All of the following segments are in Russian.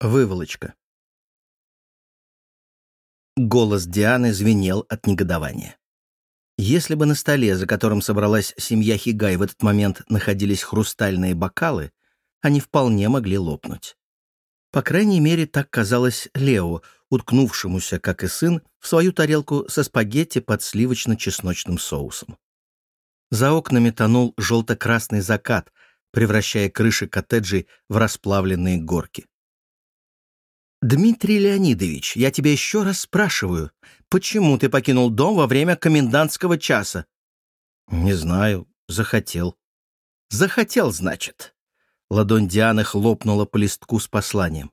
Выволочка. Голос Дианы звенел от негодования. Если бы на столе, за которым собралась семья Хигай, в этот момент находились хрустальные бокалы, они вполне могли лопнуть. По крайней мере, так казалось Лео, уткнувшемуся, как и сын, в свою тарелку со спагетти под сливочно-чесночным соусом. За окнами тонул желто-красный закат, превращая крыши коттеджей в расплавленные горки. «Дмитрий Леонидович, я тебя еще раз спрашиваю, почему ты покинул дом во время комендантского часа?» «Не знаю. Захотел». «Захотел, значит». Ладонь Дианы хлопнула по листку с посланием.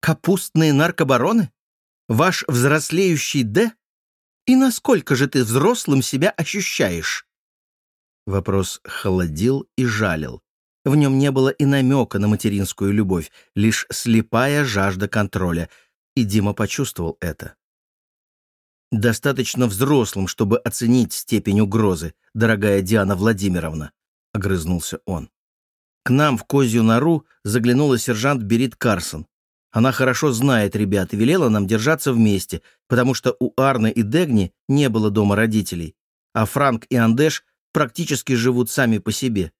«Капустные наркобароны? Ваш взрослеющий Д? И насколько же ты взрослым себя ощущаешь?» Вопрос холодил и жалил. В нем не было и намека на материнскую любовь, лишь слепая жажда контроля, и Дима почувствовал это. «Достаточно взрослым, чтобы оценить степень угрозы, дорогая Диана Владимировна», — огрызнулся он. «К нам в козью нору заглянула сержант Берит Карсон. Она хорошо знает ребят и велела нам держаться вместе, потому что у Арны и Дегни не было дома родителей, а Франк и Андеш практически живут сами по себе.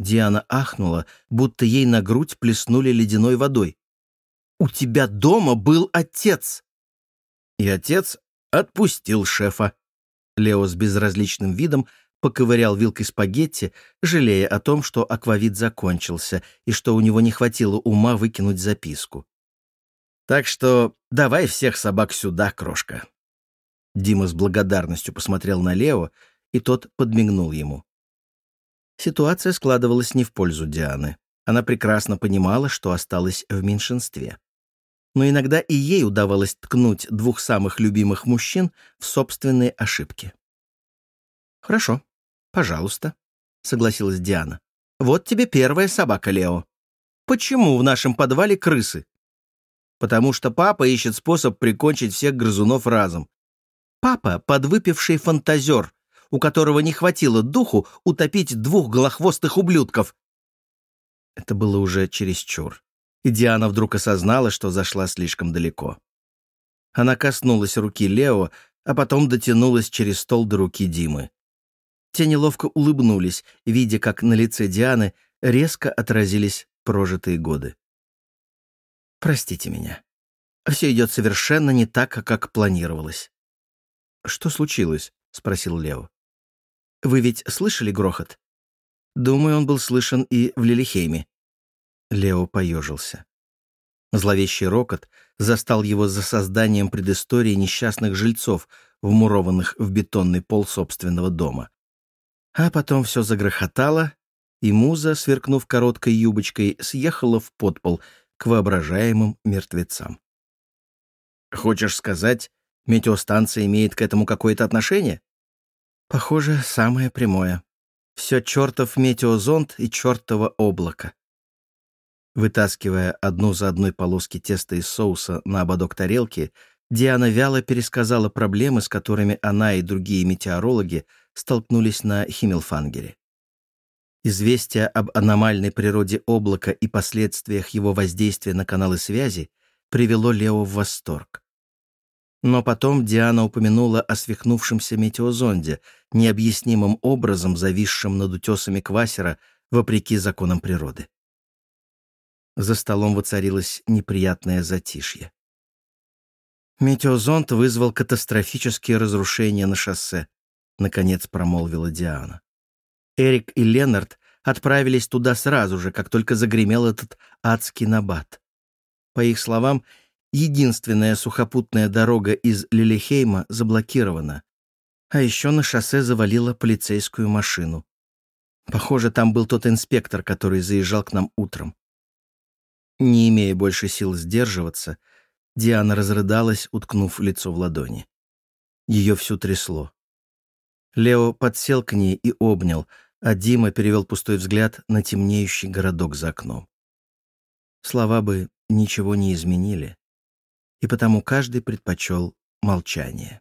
Диана ахнула, будто ей на грудь плеснули ледяной водой. «У тебя дома был отец!» И отец отпустил шефа. Лео с безразличным видом поковырял вилкой спагетти, жалея о том, что аквавит закончился и что у него не хватило ума выкинуть записку. «Так что давай всех собак сюда, крошка». Дима с благодарностью посмотрел на Лео, и тот подмигнул ему. Ситуация складывалась не в пользу Дианы. Она прекрасно понимала, что осталась в меньшинстве. Но иногда и ей удавалось ткнуть двух самых любимых мужчин в собственные ошибки. «Хорошо, пожалуйста», — согласилась Диана. «Вот тебе первая собака, Лео. Почему в нашем подвале крысы?» «Потому что папа ищет способ прикончить всех грызунов разом. Папа — подвыпивший фантазер, у которого не хватило духу утопить двух голохвостых ублюдков. Это было уже чересчур, и Диана вдруг осознала, что зашла слишком далеко. Она коснулась руки Лео, а потом дотянулась через стол до руки Димы. Те неловко улыбнулись, видя, как на лице Дианы резко отразились прожитые годы. «Простите меня. Все идет совершенно не так, как планировалось». «Что случилось?» — спросил Лео. Вы ведь слышали грохот? Думаю, он был слышен и в Лилихейме. Лео поежился. Зловещий рокот застал его за созданием предыстории несчастных жильцов, вмурованных в бетонный пол собственного дома. А потом все загрохотало, и муза, сверкнув короткой юбочкой, съехала в подпол к воображаемым мертвецам. «Хочешь сказать, метеостанция имеет к этому какое-то отношение?» Похоже, самое прямое. Все чертов метеозонд и чертово облако. Вытаскивая одну за одной полоски теста из соуса на ободок тарелки, Диана вяло пересказала проблемы, с которыми она и другие метеорологи столкнулись на Химмелфангере. Известие об аномальной природе облака и последствиях его воздействия на каналы связи привело Лео в восторг. Но потом Диана упомянула о свихнувшемся метеозонде, необъяснимым образом зависшем над утесами Квасера, вопреки законам природы. За столом воцарилось неприятное затишье. «Метеозонд вызвал катастрофические разрушения на шоссе», — наконец промолвила Диана. Эрик и Ленард отправились туда сразу же, как только загремел этот адский набат. По их словам, Единственная сухопутная дорога из Лилихейма заблокирована. А еще на шоссе завалила полицейскую машину. Похоже, там был тот инспектор, который заезжал к нам утром. Не имея больше сил сдерживаться, Диана разрыдалась, уткнув лицо в ладони. Ее всю трясло. Лео подсел к ней и обнял, а Дима перевел пустой взгляд на темнеющий городок за окном. Слова бы ничего не изменили и потому каждый предпочел молчание.